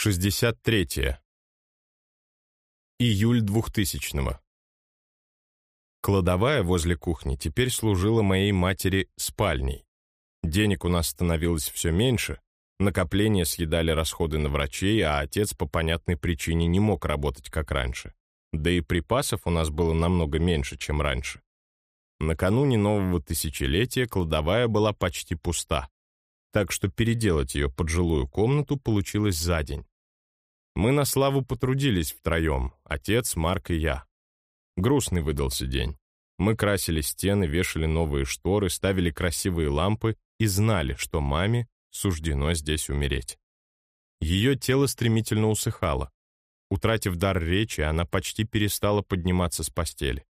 63. Июль 2000-го. Кладовая возле кухни теперь служила моей матери спальней. Денег у нас становилось все меньше, накопления съедали расходы на врачей, а отец по понятной причине не мог работать как раньше. Да и припасов у нас было намного меньше, чем раньше. Накануне нового тысячелетия кладовая была почти пуста так что переделать ее под жилую комнату получилось за день. Мы на славу потрудились втроем, отец, Марк и я. Грустный выдался день. Мы красили стены, вешали новые шторы, ставили красивые лампы и знали, что маме суждено здесь умереть. Ее тело стремительно усыхало. Утратив дар речи, она почти перестала подниматься с постели.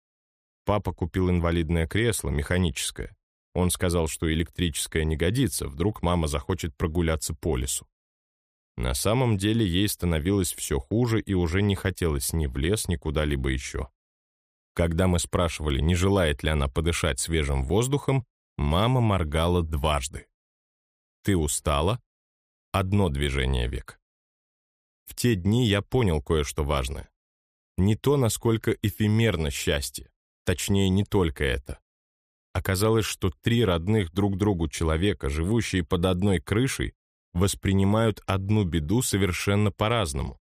Папа купил инвалидное кресло, механическое. Он сказал, что электрическая не годится, вдруг мама захочет прогуляться по лесу. На самом деле ей становилось все хуже и уже не хотелось ни в лес, ни куда-либо еще. Когда мы спрашивали, не желает ли она подышать свежим воздухом, мама моргала дважды. «Ты устала?» Одно движение век. В те дни я понял кое-что важное. Не то, насколько эфемерно счастье, точнее, не только это. Оказалось, что три родных друг другу человека, живущие под одной крышей, воспринимают одну беду совершенно по-разному.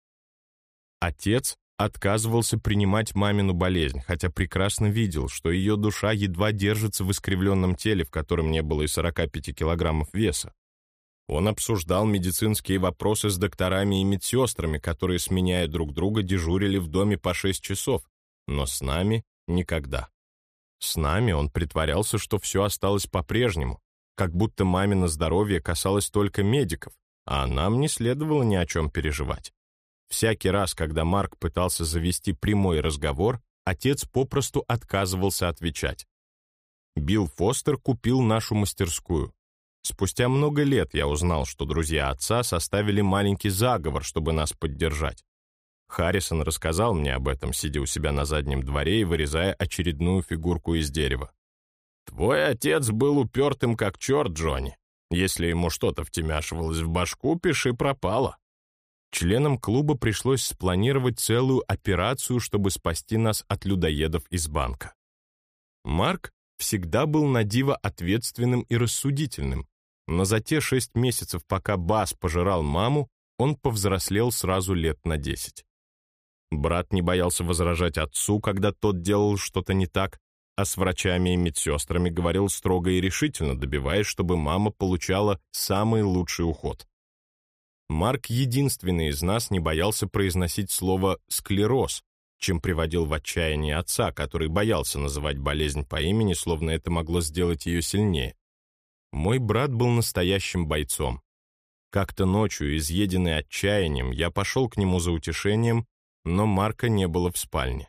Отец отказывался принимать мамину болезнь, хотя прекрасно видел, что ее душа едва держится в искривленном теле, в котором не было и 45 килограммов веса. Он обсуждал медицинские вопросы с докторами и медсестрами, которые, сменяя друг друга, дежурили в доме по 6 часов, но с нами никогда. С нами он притворялся, что все осталось по-прежнему, как будто мамино здоровье касалось только медиков, а нам не следовало ни о чем переживать. Всякий раз, когда Марк пытался завести прямой разговор, отец попросту отказывался отвечать. Билл Фостер купил нашу мастерскую. Спустя много лет я узнал, что друзья отца составили маленький заговор, чтобы нас поддержать. Харрисон рассказал мне об этом, сидя у себя на заднем дворе и вырезая очередную фигурку из дерева. «Твой отец был упертым как черт, Джонни. Если ему что-то втемяшивалось в башку, пиши пропало». Членам клуба пришлось спланировать целую операцию, чтобы спасти нас от людоедов из банка. Марк всегда был на диво ответственным и рассудительным, но за те шесть месяцев, пока Бас пожирал маму, он повзрослел сразу лет на десять. Брат не боялся возражать отцу, когда тот делал что-то не так, а с врачами и медсестрами говорил строго и решительно, добиваясь, чтобы мама получала самый лучший уход. Марк единственный из нас не боялся произносить слово «склероз», чем приводил в отчаяние отца, который боялся называть болезнь по имени, словно это могло сделать ее сильнее. Мой брат был настоящим бойцом. Как-то ночью, изъеденный отчаянием, я пошел к нему за утешением но Марка не было в спальне.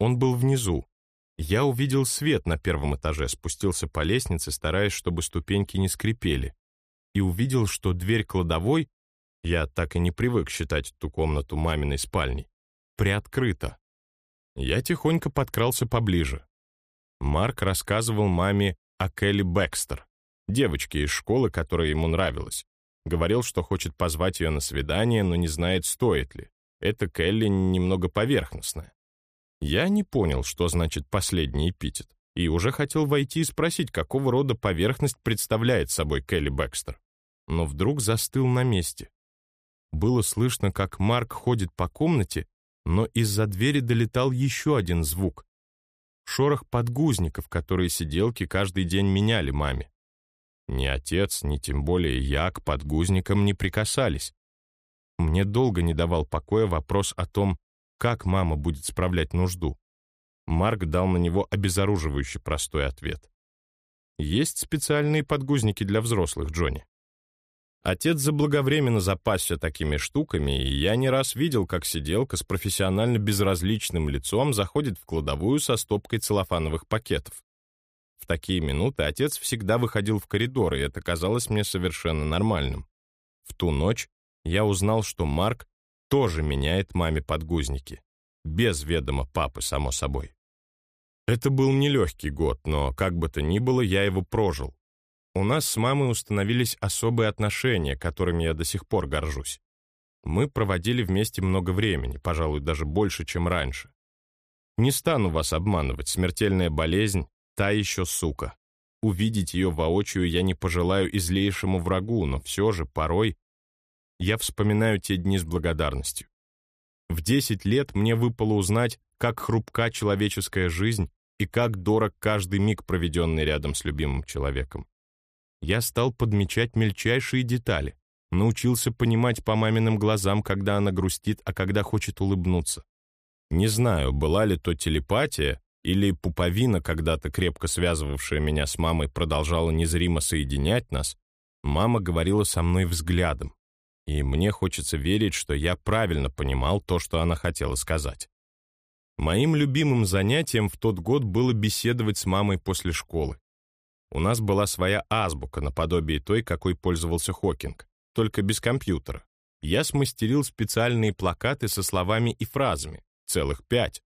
Он был внизу. Я увидел свет на первом этаже, спустился по лестнице, стараясь, чтобы ступеньки не скрипели, и увидел, что дверь кладовой, я так и не привык считать эту комнату маминой спальней, приоткрыта. Я тихонько подкрался поближе. Марк рассказывал маме о Келли Бэкстер, девочке из школы, которая ему нравилась. Говорил, что хочет позвать ее на свидание, но не знает, стоит ли. Это Келли немного поверхностная. Я не понял, что значит последний эпитет, и уже хотел войти и спросить, какого рода поверхность представляет собой Келли Бэкстер. Но вдруг застыл на месте. Было слышно, как Марк ходит по комнате, но из-за двери долетал еще один звук. Шорох подгузников, которые сиделки каждый день меняли маме. Ни отец, ни тем более я к подгузникам не прикасались. Мне долго не давал покоя вопрос о том, как мама будет справлять нужду. Марк дал на него обезоруживающий простой ответ. Есть специальные подгузники для взрослых, Джонни. Отец заблаговременно запасся такими штуками, и я не раз видел, как сиделка с профессионально безразличным лицом заходит в кладовую со стопкой целлофановых пакетов. В такие минуты отец всегда выходил в коридор, и это казалось мне совершенно нормальным. В ту ночь я узнал, что Марк тоже меняет маме подгузники. Без ведома папы, само собой. Это был нелегкий год, но, как бы то ни было, я его прожил. У нас с мамой установились особые отношения, которыми я до сих пор горжусь. Мы проводили вместе много времени, пожалуй, даже больше, чем раньше. Не стану вас обманывать, смертельная болезнь — та еще сука. Увидеть ее воочию я не пожелаю и злейшему врагу, но все же порой я вспоминаю те дни с благодарностью. В 10 лет мне выпало узнать, как хрупка человеческая жизнь и как дорог каждый миг, проведенный рядом с любимым человеком. Я стал подмечать мельчайшие детали, научился понимать по маминым глазам, когда она грустит, а когда хочет улыбнуться. Не знаю, была ли то телепатия или пуповина, когда-то крепко связывавшая меня с мамой, продолжала незримо соединять нас, мама говорила со мной взглядом, и мне хочется верить, что я правильно понимал то, что она хотела сказать. Моим любимым занятием в тот год было беседовать с мамой после школы. У нас была своя азбука, наподобие той, какой пользовался Хокинг, только без компьютера. Я смастерил специальные плакаты со словами и фразами, целых пять.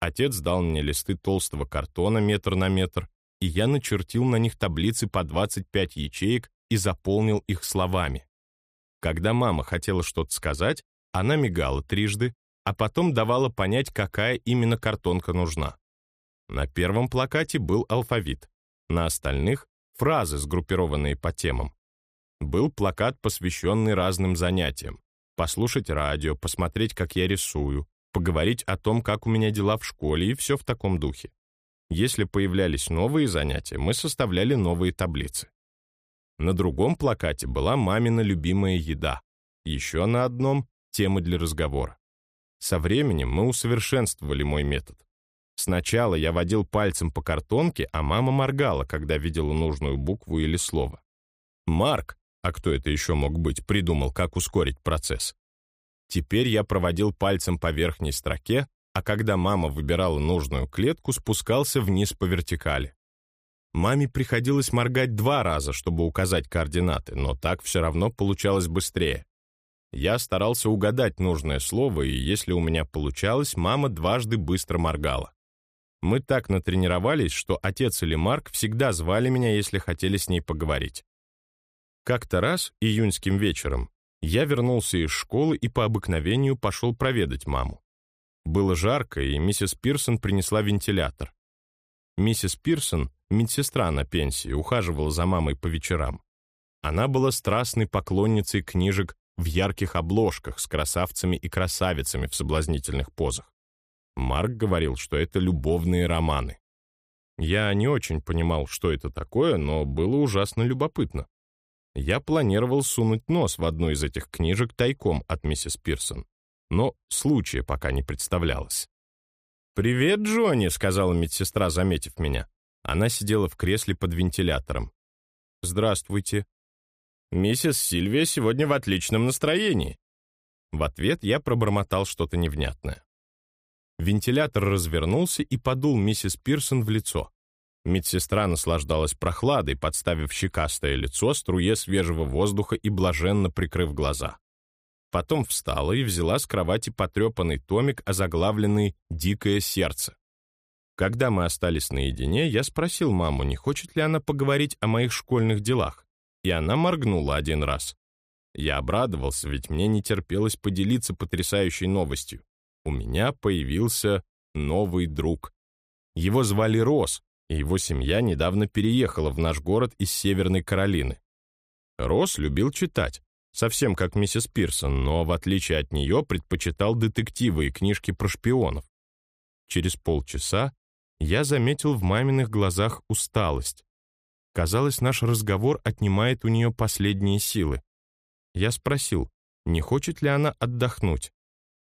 Отец дал мне листы толстого картона метр на метр, и я начертил на них таблицы по 25 ячеек и заполнил их словами. Когда мама хотела что-то сказать, она мигала трижды, а потом давала понять, какая именно картонка нужна. На первом плакате был алфавит, на остальных — фразы, сгруппированные по темам. Был плакат, посвященный разным занятиям. Послушать радио, посмотреть, как я рисую, поговорить о том, как у меня дела в школе и все в таком духе. Если появлялись новые занятия, мы составляли новые таблицы. На другом плакате была мамина любимая еда. Еще на одном — темы для разговора. Со временем мы усовершенствовали мой метод. Сначала я водил пальцем по картонке, а мама моргала, когда видела нужную букву или слово. Марк, а кто это еще мог быть, придумал, как ускорить процесс. Теперь я проводил пальцем по верхней строке, а когда мама выбирала нужную клетку, спускался вниз по вертикали. Маме приходилось моргать два раза, чтобы указать координаты, но так все равно получалось быстрее. Я старался угадать нужное слово, и если у меня получалось, мама дважды быстро моргала. Мы так натренировались, что отец или Марк всегда звали меня, если хотели с ней поговорить. Как-то раз, июньским вечером, я вернулся из школы и по обыкновению пошел проведать маму. Было жарко, и миссис Пирсон принесла вентилятор. Миссис Пирсон, медсестра на пенсии, ухаживала за мамой по вечерам. Она была страстной поклонницей книжек в ярких обложках с красавцами и красавицами в соблазнительных позах. Марк говорил, что это любовные романы. Я не очень понимал, что это такое, но было ужасно любопытно. Я планировал сунуть нос в одну из этих книжек тайком от миссис Пирсон, но случая пока не представлялось. «Привет, Джонни», — сказала медсестра, заметив меня. Она сидела в кресле под вентилятором. «Здравствуйте», Миссис Сильвия сегодня в отличном настроении». В ответ я пробормотал что-то невнятное. Вентилятор развернулся и подул миссис Пирсон в лицо. Медсестра наслаждалась прохладой, подставив щекастое лицо струе свежего воздуха и блаженно прикрыв глаза. Потом встала и взяла с кровати потрепанный томик, озаглавленный «Дикое сердце». Когда мы остались наедине, я спросил маму, не хочет ли она поговорить о моих школьных делах и она моргнула один раз. Я обрадовался, ведь мне не терпелось поделиться потрясающей новостью. У меня появился новый друг. Его звали Рос, и его семья недавно переехала в наш город из Северной Каролины. Рос любил читать, совсем как миссис Пирсон, но, в отличие от нее, предпочитал детективы и книжки про шпионов. Через полчаса я заметил в маминых глазах усталость. Казалось, наш разговор отнимает у нее последние силы. Я спросил, не хочет ли она отдохнуть,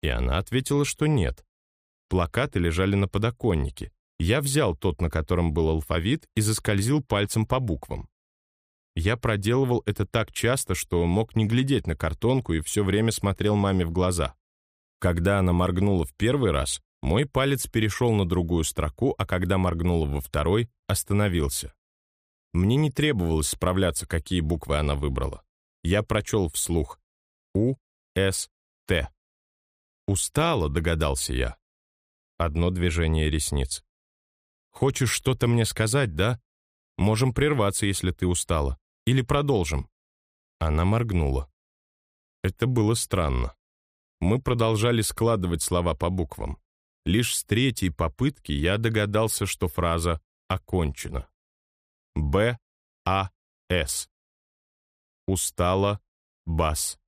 и она ответила, что нет. Плакаты лежали на подоконнике. Я взял тот, на котором был алфавит, и заскользил пальцем по буквам. Я проделывал это так часто, что мог не глядеть на картонку и все время смотрел маме в глаза. Когда она моргнула в первый раз, мой палец перешел на другую строку, а когда моргнула во второй, остановился. Мне не требовалось справляться, какие буквы она выбрала. Я прочел вслух. У, С, Т. «Устала», — догадался я. Одно движение ресниц. «Хочешь что-то мне сказать, да? Можем прерваться, если ты устала. Или продолжим?» Она моргнула. Это было странно. Мы продолжали складывать слова по буквам. Лишь с третьей попытки я догадался, что фраза окончена. Б, А, С. Устала, бас.